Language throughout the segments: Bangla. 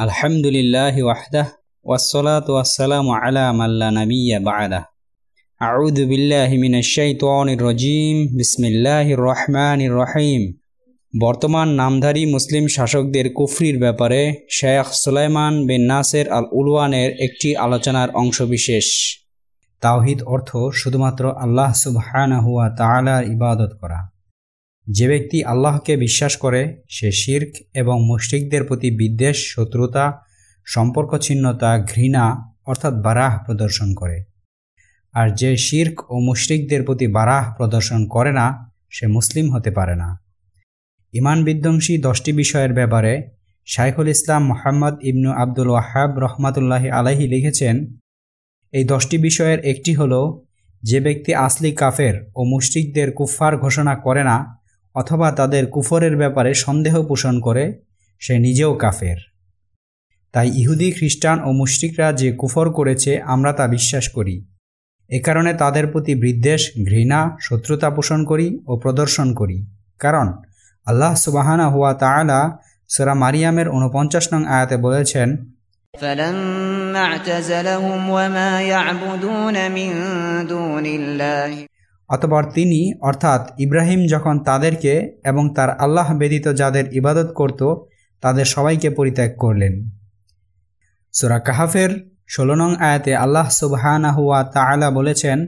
আলহামদুলিল্লাহ ওয়াহদাহ, ওয়াসসালাত ওয়াসসালাম আলা মাল্লা নাবিয়া বাদা। আউযু বিল্লাহি মিনাশ শাইতানির রাজিম, বিসমিল্লাহির রহমানির রহিম। বর্তমান নামধারী মুসলিম শাসকদের কুফরির ব্যাপারে শেখ সুলাইমান বিন নাসের আল উলওয়ানের একটি আলোচনার অংশবিশেষ। তাওহিদ অর্থ শুধুমাত্র আল্লাহ সুবহানাহুয়া তাআলার ইবাদত করা। যে ব্যক্তি আল্লাহকে বিশ্বাস করে, সে শির্ক এবং মুশরিকদের প্রতি বিদ্বেষ, শত্রুতা সম্পর্ক ছিন্নতা ঘৃণা অর্থাৎ বারাহ প্রদর্শন করে। আর যে শির্ক ও মুশরিকদের প্রতি বারাহ প্রদর্শন করে না, সে মুসলিম হতে পারে না। ইমান বিধ্বংসী দশটি বিষয়ের ব্যাপারে শাইখুল ইসলাম মোহাম্মদ ইবনু আব্দুল ওয়াহাব রহমাতুল্লাহি আলাহি লিখেছেন, এই দশটি বিষয়ের একটি হল, যে ব্যক্তি আসলি কাফের ও মুশরিকদের কুফার ঘোষণা করে না অথবা তাদের কুফরের ব্যাপারে সন্দেহ পোষণ করে সে নিজেও কাফের তাই ইহুদি খ্রিস্টান ও মুশরিকরা যে কুফর করেছে আমরা তা বিশ্বাস করি এ কারণে তাদের প্রতি বিদ্বেষ ঘৃণা শত্রুতা পোষণ করি ও প্রদর্শন করি কারণ আল্লাহ সুবাহানা হুয়া তালা সুরা মারিয়ামের উনপঞ্চাশ নং আয়াতে বলেছেন فلما اعتزلهم وما يعبدون من دون الله অতপর তিনি অর্থাৎ ইব্রাহিম যখন তাদেরকে এবং তার আল্লাহ ব্যতীত যাদের ইবাদত করত তাদের সবাইকে পরিত্যাগ করলেন সুরা কাহাফের ষোলো নং আয়াতে আল্লাহ সুবহানাহুয়া তাআলা বলেছেন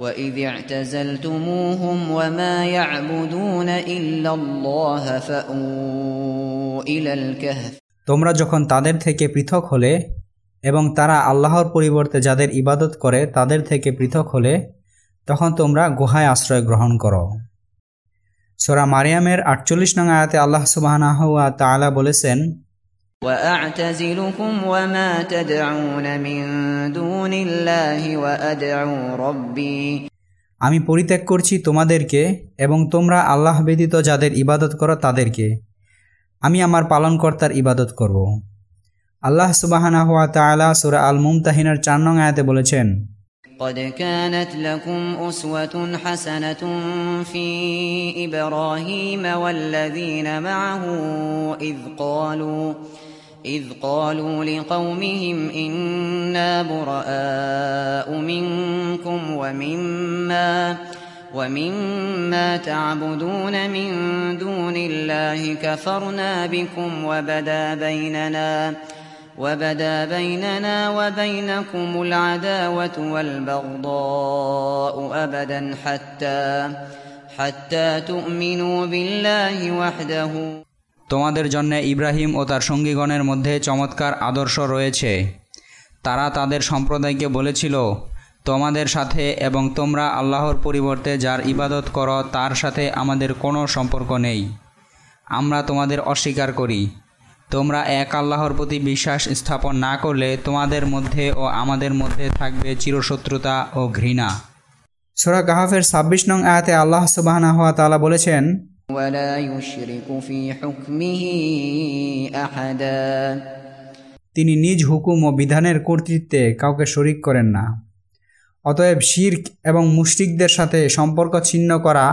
وإذ اعتزلتموهم وما يعبدون إلا الله فأووا إلى الكهف তোমরা যখন তাদের থেকে পৃথক হলে এবং তারা আল্লাহর পরিবর্তে যাদের ইবাদত করে তাদের থেকে পৃথক হলে তখন তোমরা গুহায় আশ্রয় গ্রহণ করো সোরা মারিয়ামের আটচল্লিশ নং আয়াতে আল্লাহ সুবাহ তালা বলেছেন وأعتزلكم وما تدعون من دون الله وأدعو ربي আমি পরিত্যাগ করছি তোমাদেরকে এবং তোমরা আল্লাহ ব্যতীত যাদের ইবাদত করো তাদেরকে আমি আমার পালনকর্তার ইবাদত করব আল্লাহ সুবাহানা হুয়া তালা সুরা আল মুমতাহিনার চার নং আয়াতে বলেছেন قد كانت لكم أسوة حسنة في إبراهيم والذين معه إذ قالوا إذ قالوا لقومهم إنا براء منكم ومما ومما تعبدون من دون الله كفرنا بكم وبدا بيننا وبدا بيننا وبينكم العداوة والبغضاء أبدا حتى حتى تؤمنوا بالله وحده তোমাদের জন্য ইব্রাহিম ও তার সঙ্গীগণের মধ্যে চমৎকার আদর্শ রয়েছে তারা তাদের সম্প্রদায়কে বলেছিল তোমাদের সাথে এবং তোমরা আল্লাহর পরিবর্তে যার ইবাদত করো তার সাথে আমাদের কোনো সম্পর্ক নেই আমরা তোমাদের অস্বীকার করি তোমরা এক আল্লাহর প্রতি বিশ্বাস স্থাপন না করলে তোমাদের মধ্যে ও আমাদের মধ্যে থাকবে চিরশত্রুতা ও ঘৃণা। সুরা গাহাফের ছাব্বিশ নং আয়াতে আল্লাহ সুবাহানা হওয়া তালা বলেছেন তিনি নিজ হুকুম ও বিধানের কর্তৃত্বে কাউকে শরিক করেন না। অতএব শির্ক এবং মুশরিকদের সাথে সম্পর্ক ছিন্ন করা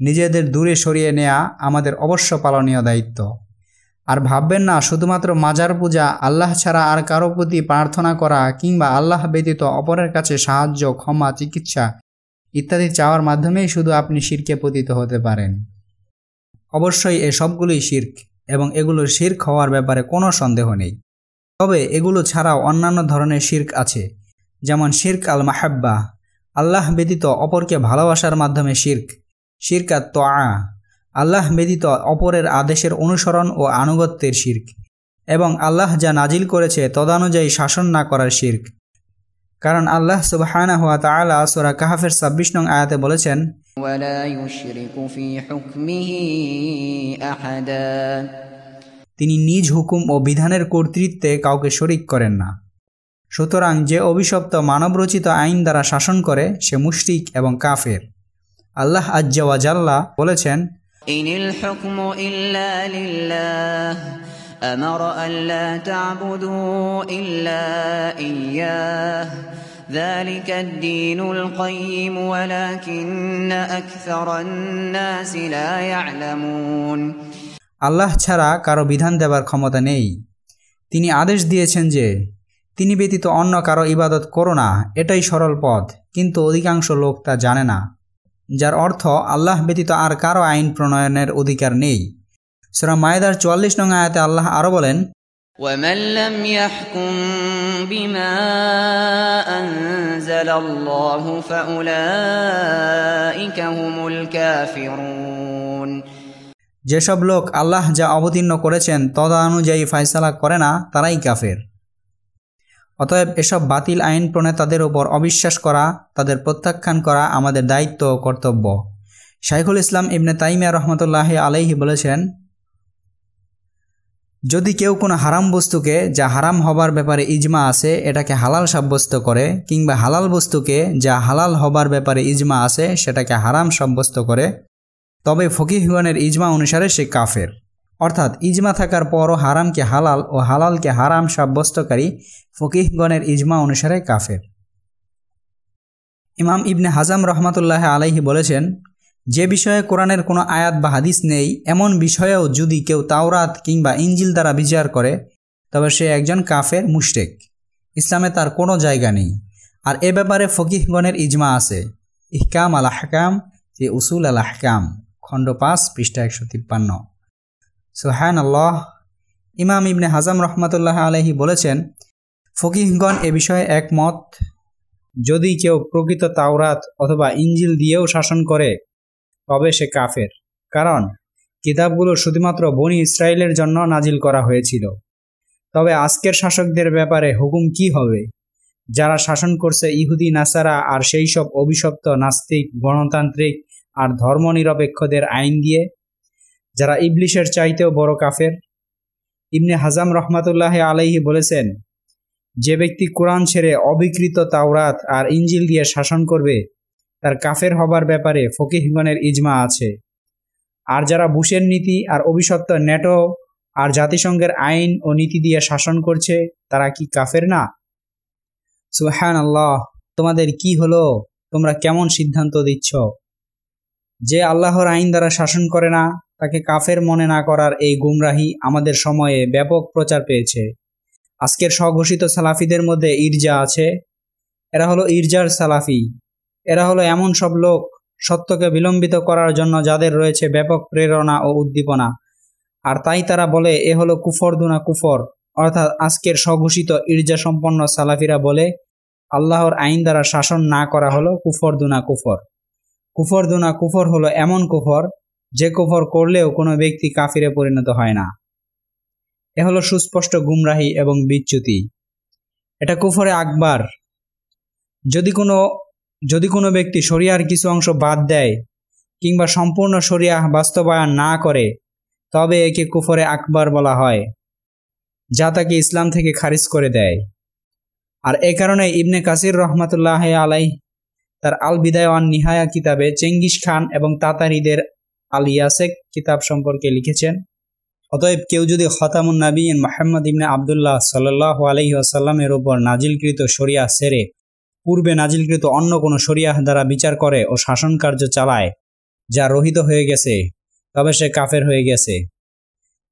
নিজেদের দূরে সরিয়ে নেয়া আমাদের অবশ্য পালনীয় দায়িত্ব। আর ভাববেন না, শুধুমাত্র মাজার পূজা, আল্লাহ ছাড়া আর কারও প্রতি প্রার্থনা করা কিংবা আল্লাহ ব্যতীত অপরের কাছে সাহায্য, ক্ষমা, চিকিৎসা ইত্যাদি চাওয়ার মাধ্যমেই শুধু আপনি শিরকে পতিত হতে পারেন। অবশ্যই এ সবগুলোই শির্ক এবং এগুলো শির্ক হওয়ার ব্যাপারে কোনো সন্দেহ নেই। তবে এগুলো ছাড়াও অন্যান্য ধরনের শির্ক আছে, যেমন শির্ক আল মাহাব্বা আল্লাহ ব্যতীত অপরকে ভালোবাসার মাধ্যমে শির্ক শিরকাত তোয়া আল্লাহ ব্যতীত অপরের আদেশের অনুসরণ ও আনুগত্যের শির্ক। এবং আল্লাহ যা নাজিল করেছে তদানুযায়ী শাসন না করার শির্ক। কারণ আল্লাহ সুবাহানা হুয়া তালা সোরা কাহাফের ছাব্বিশ নং আয়াতে বলেছেন তিনি নিজ হুকুম ও বিধানের কর্তৃত্বে কাউকে শরিক করেন না। সুতরাং যে অভিশপ্ত মানবরচিত আইন দ্বারা শাসন করে সে মুশরিক এবং কাফের। আল্লাহ আজ্জাওয়াজাল্লাহ বলেছেন إن الحكم إلا لله أمر أن لا تعبدوا إلا إياه ذلك الدين القيم ولكن أكثر الناس لا يعلمون আল্লাহ ছাড়া কারো বিধান দেবার ক্ষমতা নেই তিনি আদেশ দিয়েছেন যে তিনি ব্যতীত অন্য কারো ইবাদত করো না এটাই সরল পথ কিন্তু অধিকাংশ লোক তা জানে না যার অর্থ আল্লাহ ব্যতীত আর কারো আইন প্রণয়নের অধিকার নেই সুরা মায়েদার চুয়াল্লিশ নং আয়াতে আল্লাহ আরও বলেন ومن لم يحكم بما أنزل الله فأولئك هم الكافرون যেসব লোক আল্লাহ যা অবতীর্ণ করেছেন তদানুযায়ী ফায়সালা করে না তারাই কাফের অতএব এসব বাতিল আইন প্রণেতাদের ওপর অবিশ্বাস করা, তাদের প্রত্যাখ্যান করা আমাদের দায়িত্ব ও কর্তব্য। শাইখুল ইসলাম ইবনে তাইমিয়া রহমতুল্লাহ আলাইহি বলেছেন, যদি কেউ কোনো হারাম বস্তুকে, যা হারাম হবার ব্যাপারে ইজমা আছে, এটাকে হালাল সাব্যস্ত করে, কিংবা হালাল বস্তুকে, যা হালাল হবার ব্যাপারে ইজমা আছে, সেটাকে হারাম সাব্যস্ত করে, তবে ফকিহগণের ইজমা অনুসারে সে কাফের। অর্থাৎ ইজমা থাকার পরও হারামকে হালাল ও হালালকে হারাম সাব্যস্তকারী ফকিহগণের ইজমা অনুসারে কাফের। ইমাম ইবনে হাজাম রহমাতুল্লাহ আলাইহি বলেছেন, যে বিষয়ে কোরআনের কোনো আয়াত বা হাদিস নেই, এমন বিষয়েও যদি কেউ তাওরাত কিংবা ইঞ্জিল দ্বারা বিচার করে, তবে সে একজন কাফের মুশরেক। ইসলামে তার কোনো জায়গা নেই। আর এ ব্যাপারে ফকিহগণের ইজমা আছে, ইহকাম আল আহকাম ফি উসুল আল আহকাম, খণ্ড পাঁচ পৃষ্ঠা একশো তিপ্পান্ন। সোহান আল্লাহ ইমাম ইবনে হাজাম রহমতুল্লাহ আলহি বলেছেন, ফকিহগণ এ বিষয়ে একমত, যদি কেউ প্রকৃত তাওরাত অথবা ইঞ্জিল দিয়েও শাসন করে, তবে সে কাফের। কারণ, কিতাবগুলো শুধুমাত্র বনি ইসরায়েলের জন্য নাজিল করা হয়েছিল। তবে আজকের শাসকদের ব্যাপারে হুকুম কি হবে? যারা শাসন করছে ইহুদি, নাসারা আর সেই সব অভিশপ্ত নাস্তিক, গণতান্ত্রিক আর ধর্মনিরপেক্ষদের আইন দিয়ে যারা ইবলিশের চাইতেও বড় কাফের, ইবনে হাজাম রহমাতুল্লাহ আলাইহি বলেছেন, যে ব্যক্তি কোরআন ছেড়ে অবিকৃত তাওরাত আর ইঞ্জিল দিয়ে শাসন করবে, তার কাফের হবার ব্যাপারে ফকিহগণের ইজমা আছে। আর যারা বুশের নীতি আর অভিশপ্ত ন্যাটো আর জাতিসংঘের আইন ও নীতি দিয়ে শাসন করছে, তারা কি কাফের না? সুহান আল্লাহ তোমাদের কি হলো? তোমরা কেমন সিদ্ধান্ত দিচ্ছ? যে আল্লাহর আইন দ্বারা শাসন করে না তাকে কাফের মনে না করার এই গুমরাহি আমাদের সময়ে ব্যাপক প্রচার পেয়েছে। আজকের স্বঘোষিত সালাফিদের মধ্যে ইরজা আছে, এরা হলো ইরজার সালাফি। এরা হলো এমন সব লোক সত্যকে বিলম্বিত করার জন্য যাদের রয়েছে ব্যাপক প্রেরণা ও উদ্দীপনা। আর তাই তারা বলে, এ হলো কুফর দুনা কুফর। অর্থাৎ আজকের স্বঘোষিত ইর্জা সম্পন্ন সালাফিরা বলে, আল্লাহর আইন দ্বারা শাসন না করা হলো কুফর দুনা কুফর। কুফর দুনা কুফর হলো এমন কুফর যে কুফর করলেও কোনো ব্যক্তি কাফিরে পরিণত হয় না। এ হলো সুস্পষ্ট গুমরাহি এবং বিচ্যুতি। এটা কুফরে আকবার। যদি কোনো যদি কোনো ব্যক্তি শরিয়ার কিছু অংশ বাদ দেয় কিংবা সম্পূর্ণ শরিয়া বাস্তবায়ন না করে, তবে একে কুফরে আকবর বলা হয়, যা তাকে ইসলাম থেকে খারিজ করে দেয়। আর এ কারণে ইবনে কাসির রহমতুল্লাহ আলাই তার আল বিদায় নিহায়া কিতাবে চেঙ্গিস খান এবং তাতারিদের আল ইয়াসেক কিতাব সম্পর্কে লিখেছেন, অতএব কেউ যদি খতামুন নাবিন মাহমদ ইবনে আবদুল্লাহ সাল্লাহ আলহি আসাল্লামের ওপর নাজিলকৃত শরিয়া সেরে, পূর্বে নাজিলকৃত অন্য কোনো শরিয়াহ দ্বারা বিচার করে ও শাসন কার্য চালায়, যা রহিত হয়ে গেছে, তবে সে কাফের হয়ে গেছে।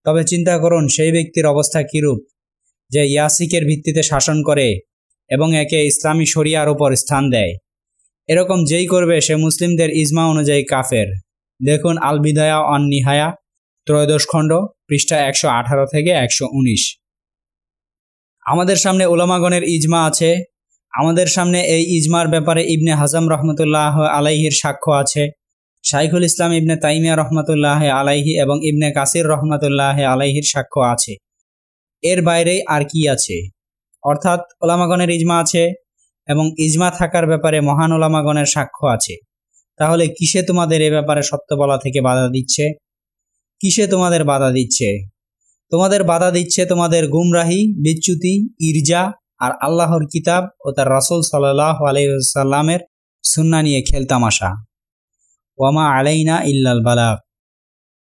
তবে চিন্তা করুন, সেই ব্যক্তির অবস্থা কিরূপ, যে ইয়াসিকের ভিত্তিতে শাসন করে এবং একে ইসলামী শরিয়ার ওপর স্থান দেয়। এরকম যেই করবে সে মুসলিমদের ইজমা অনুযায়ী কাফের। দেখুন আল বিদায়া অন নিহায়া, ত্রয়োদশ খণ্ড, পৃষ্ঠা একশো আঠারো থেকে একশো উনিশ। আমাদের সামনে ওলামাগণের ইজমা আছে। আমাদের সামনে এই ইজমার ব্যাপারে ইবনে হাজাম রহমতুল্লাহ আলাইহির সাক্ষ্য আছে। শাইখুল ইসলাম ইবনে তাইমিয়া রহমতুল্লাহ আলাইহি এবং ইবনে কাসির রহমতুল্লাহ আলাইহির সাক্ষ্য আছে। এর বাইরে আর কি আছে? অর্থাৎ ওলামাগণের ইজমা আছে এবং ইজমা থাকার ব্যাপারে মহান ওলামাগণের সাক্ষ্য আছে। তাহলে কিসে তোমাদের এ ব্যাপারে সত্য বলা থেকে বাধা দিচ্ছে? কিসে তোমাদের বাধা দিচ্ছে? তোমাদের বাধা দিচ্ছে তোমাদের গুমরাহি, বিচ্যুতি ইরজা আর আল্লাহর কিতাব ও তার রাসুল সাল্লাহ আলাইসাল্লামের সুন্না নিয়ে খেলতামাশা। ওয়ামা আলাইনা ইল্লাল বালাক